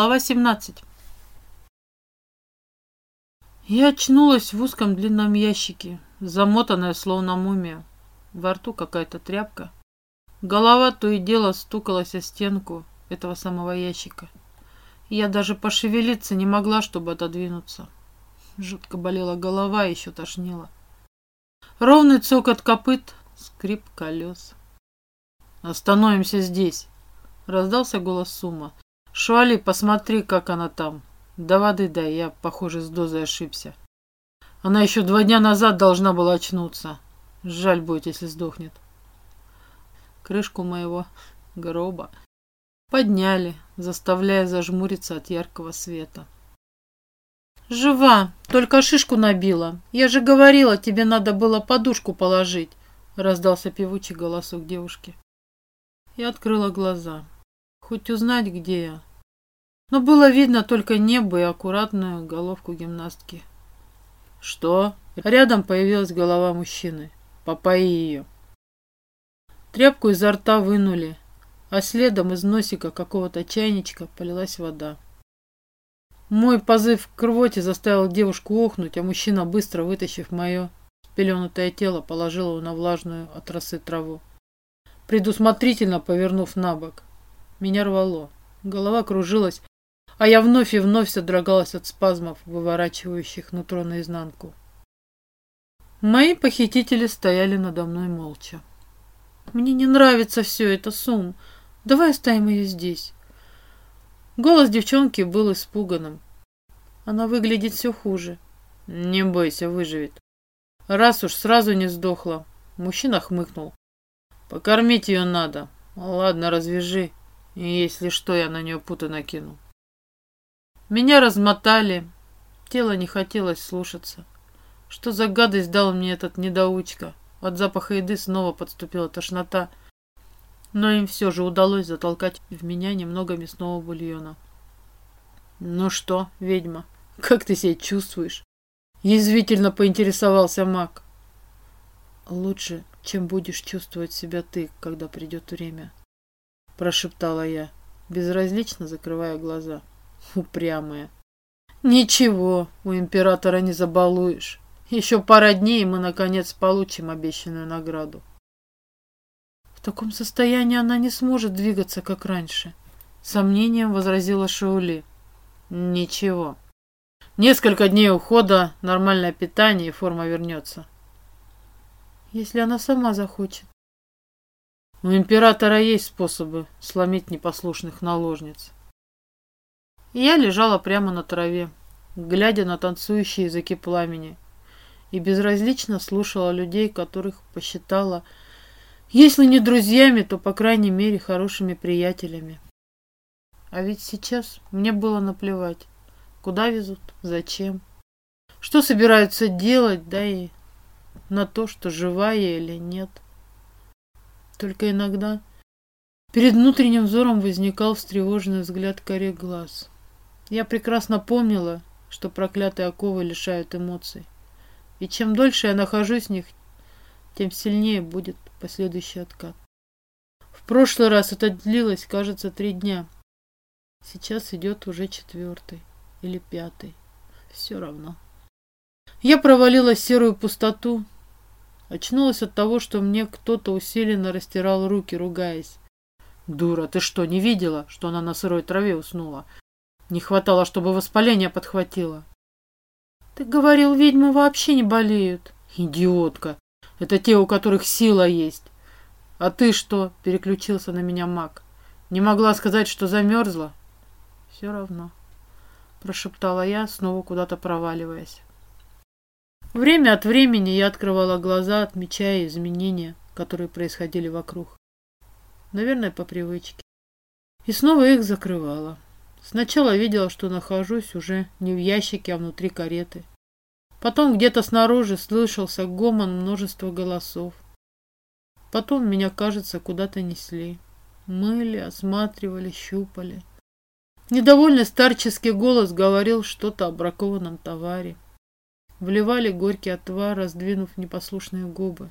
Глава 17. Я очнулась в узком длинном ящике, замотанная словно мумия. Во рту какая-то тряпка. Голова то и дело стукалась о стенку этого самого ящика. Я даже пошевелиться не могла, чтобы отодвинуться. Жутко болела голова, еще тошнило. Ровный цокот копыт, скрип колес. «Остановимся здесь!» — раздался голос Сума. Шуали, посмотри, как она там. До воды дай, я, похоже, с дозой ошибся. Она еще два дня назад должна была очнуться. Жаль будет, если сдохнет. Крышку моего гроба подняли, заставляя зажмуриться от яркого света. «Жива, только шишку набила. Я же говорила, тебе надо было подушку положить», — раздался певучий голосок девушки. Я открыла глаза хоть узнать, где я. Но было видно только небо и аккуратную головку гимнастки. Что? Рядом появилась голова мужчины. Попои ее. Тряпку изо рта вынули, а следом из носика какого-то чайничка полилась вода. Мой позыв к рвоте заставил девушку охнуть, а мужчина, быстро вытащив мое спеленутое тело, положил его на влажную от росы траву, предусмотрительно повернув на бок. Меня рвало. Голова кружилась, а я вновь и вновь содрогалась от спазмов, выворачивающих нутро наизнанку. Мои похитители стояли надо мной молча. «Мне не нравится все это, Сум. Давай оставим ее здесь». Голос девчонки был испуганным. Она выглядит все хуже. «Не бойся, выживет. Раз уж сразу не сдохла». Мужчина хмыкнул. «Покормить ее надо. Ладно, развяжи. Если что, я на нее путы накину. Меня размотали. Тело не хотелось слушаться. Что за гадость дал мне этот недоучка? От запаха еды снова подступила тошнота. Но им все же удалось затолкать в меня немного мясного бульона. «Ну что, ведьма, как ты себя чувствуешь?» Язвительно поинтересовался маг. «Лучше, чем будешь чувствовать себя ты, когда придет время», прошептала я, безразлично закрывая глаза. Упрямая. Ничего, у императора не забалуешь. Еще пара дней, и мы, наконец, получим обещанную награду. В таком состоянии она не сможет двигаться, как раньше. Сомнением возразила Шаули. Ничего. Несколько дней ухода, нормальное питание и форма вернется. Если она сама захочет. У императора есть способы сломить непослушных наложниц. Я лежала прямо на траве, глядя на танцующие языки пламени, и безразлично слушала людей, которых посчитала, если не друзьями, то, по крайней мере, хорошими приятелями. А ведь сейчас мне было наплевать, куда везут, зачем, что собираются делать, да и на то, что жива я или нет. Только иногда перед внутренним взором возникал встревоженный взгляд корей глаз. Я прекрасно помнила, что проклятые оковы лишают эмоций. И чем дольше я нахожусь в них, тем сильнее будет последующий откат. В прошлый раз это длилось, кажется, три дня. Сейчас идет уже четвертый или пятый. Все равно. Я провалилась в серую пустоту, Очнулась от того, что мне кто-то усиленно растирал руки, ругаясь. «Дура, ты что, не видела, что она на сырой траве уснула? Не хватало, чтобы воспаление подхватило». «Ты говорил, ведьмы вообще не болеют». «Идиотка! Это те, у которых сила есть. А ты что?» — переключился на меня маг. «Не могла сказать, что замерзла?» «Все равно», — прошептала я, снова куда-то проваливаясь. Время от времени я открывала глаза, отмечая изменения, которые происходили вокруг. Наверное, по привычке. И снова их закрывала. Сначала видела, что нахожусь уже не в ящике, а внутри кареты. Потом где-то снаружи слышался гомон множества голосов. Потом меня, кажется, куда-то несли. Мыли, осматривали, щупали. Недовольный старческий голос говорил что-то о бракованном товаре. Вливали горький отвар, раздвинув непослушные губы.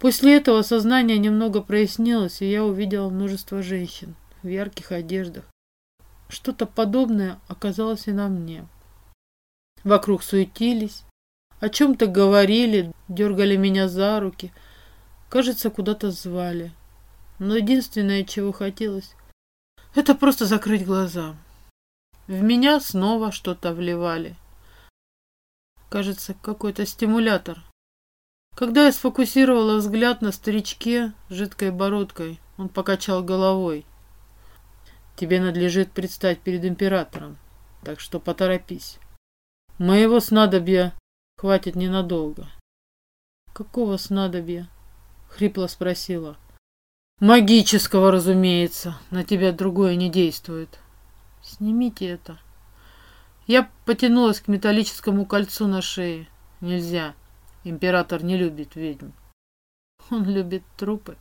После этого сознание немного прояснилось, и я увидела множество женщин в ярких одеждах, Что-то подобное оказалось и на мне. Вокруг суетились, о чем-то говорили, дергали меня за руки, кажется, куда-то звали. Но единственное, чего хотелось, это просто закрыть глаза. В меня снова что-то вливали. Кажется, какой-то стимулятор. Когда я сфокусировала взгляд на старичке с жидкой бородкой, он покачал головой. Тебе надлежит предстать перед императором, так что поторопись. Моего снадобья хватит ненадолго. Какого снадобья? Хрипло спросила. Магического, разумеется. На тебя другое не действует. Снимите это. Я потянулась к металлическому кольцу на шее. Нельзя. Император не любит ведьм. Он любит трупы.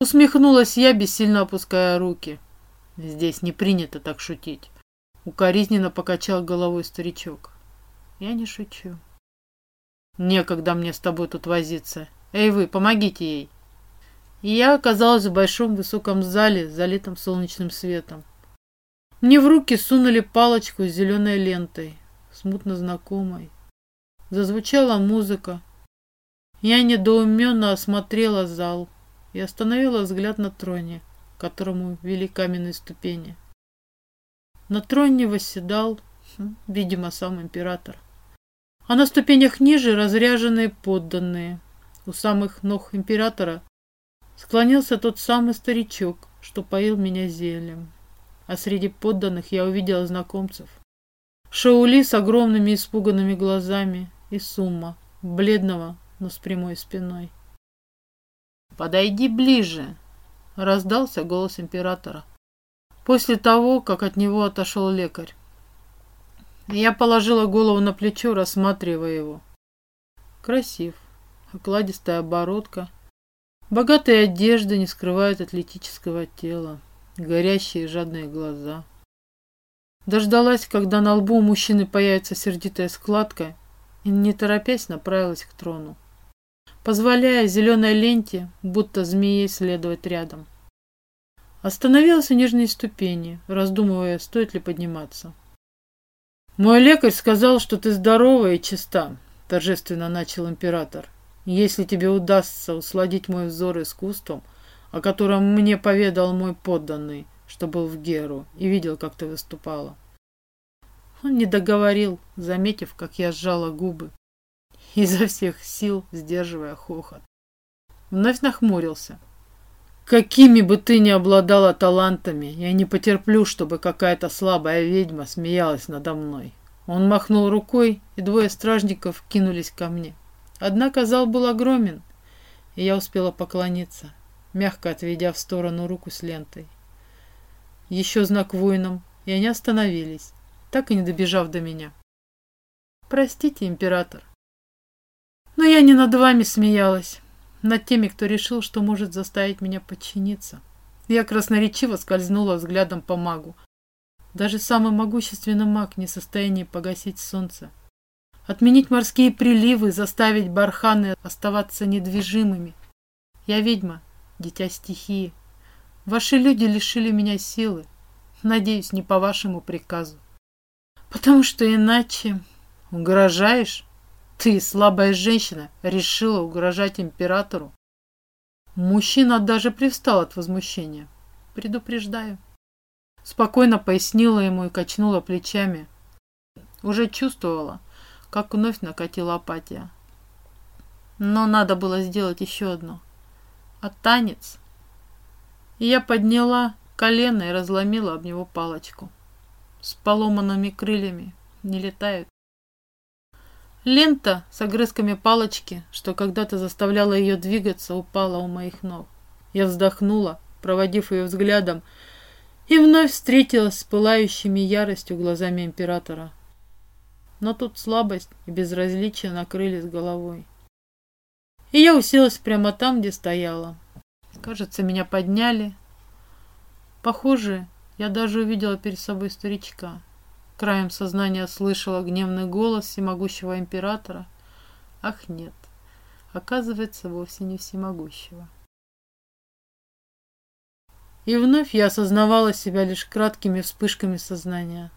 Усмехнулась я, бессильно опуская руки. Здесь не принято так шутить. Укоризненно покачал головой старичок. Я не шучу. Некогда мне с тобой тут возиться. Эй вы, помогите ей. И я оказалась в большом высоком зале, залитом солнечным светом. Мне в руки сунули палочку с зеленой лентой, смутно знакомой. Зазвучала музыка. Я недоуменно осмотрела зал и остановила взгляд на троне которому вели каменные ступени. На троне восседал, хм, видимо, сам император. А на ступенях ниже разряженные подданные. У самых ног императора склонился тот самый старичок, что поил меня зельем. А среди подданных я увидела знакомцев. Шаули с огромными испуганными глазами и Сумма, бледного, но с прямой спиной. «Подойди ближе!» Раздался голос императора. После того, как от него отошел лекарь. Я положила голову на плечо, рассматривая его. Красив, окладистая оборотка. Богатые одежды не скрывают атлетического тела, горящие жадные глаза. Дождалась, когда на лбу у мужчины появится сердитая складка, и, не торопясь, направилась к трону позволяя зеленой ленте, будто змее, следовать рядом. Остановилась у нижней ступени, раздумывая, стоит ли подниматься. «Мой лекарь сказал, что ты здорова и чиста», — торжественно начал император. «Если тебе удастся усладить мой взор искусством, о котором мне поведал мой подданный, что был в Геру и видел, как ты выступала». Он не договорил, заметив, как я сжала губы изо всех сил сдерживая хохот. Вновь нахмурился. Какими бы ты ни обладала талантами, я не потерплю, чтобы какая-то слабая ведьма смеялась надо мной. Он махнул рукой, и двое стражников кинулись ко мне. Однако зал был огромен, и я успела поклониться, мягко отведя в сторону руку с лентой. Еще знак воинам, и они остановились, так и не добежав до меня. «Простите, император, но я не над вами смеялась, над теми, кто решил, что может заставить меня подчиниться. Я красноречиво скользнула взглядом по магу. Даже самый могущественный маг не в состоянии погасить солнце. Отменить морские приливы, заставить барханы оставаться недвижимыми. Я ведьма, дитя стихии. Ваши люди лишили меня силы. Надеюсь, не по вашему приказу. Потому что иначе... Угрожаешь? Ты, слабая женщина, решила угрожать императору? Мужчина даже привстал от возмущения. Предупреждаю. Спокойно пояснила ему и качнула плечами. Уже чувствовала, как вновь накатила апатия. Но надо было сделать еще одно. А танец? Я подняла колено и разломила об него палочку. С поломанными крыльями не летают. Лента с огрызками палочки, что когда-то заставляла ее двигаться, упала у моих ног. Я вздохнула, проводив ее взглядом, и вновь встретилась с пылающими яростью глазами императора. Но тут слабость и безразличие накрылись головой. И я уселась прямо там, где стояла. Кажется, меня подняли. Похоже, я даже увидела перед собой старичка. Краем сознания слышала гневный голос всемогущего императора. Ах нет, оказывается, вовсе не всемогущего. И вновь я осознавала себя лишь краткими вспышками сознания.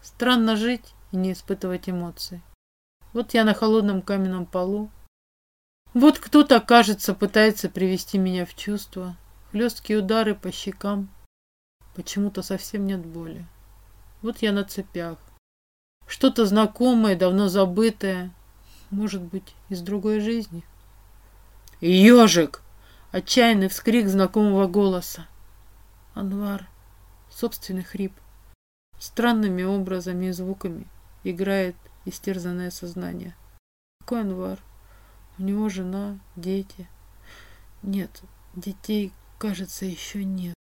Странно жить и не испытывать эмоций. Вот я на холодном каменном полу. Вот кто-то, кажется, пытается привести меня в чувство. Хлесткие удары по щекам. Почему-то совсем нет боли. Вот я на цепях. Что-то знакомое, давно забытое. Может быть, из другой жизни. «Ежик!» Отчаянный вскрик знакомого голоса. Анвар, собственный хрип, странными образами и звуками играет истерзанное сознание. Какой Анвар? У него жена, дети. Нет, детей, кажется, еще нет.